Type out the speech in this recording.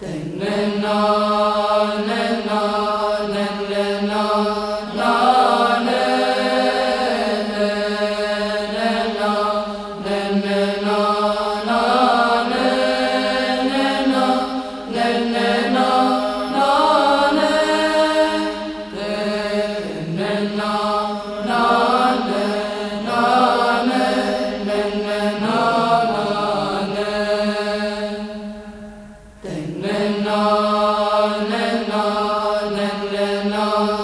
and no. Lena, Lena, Lena.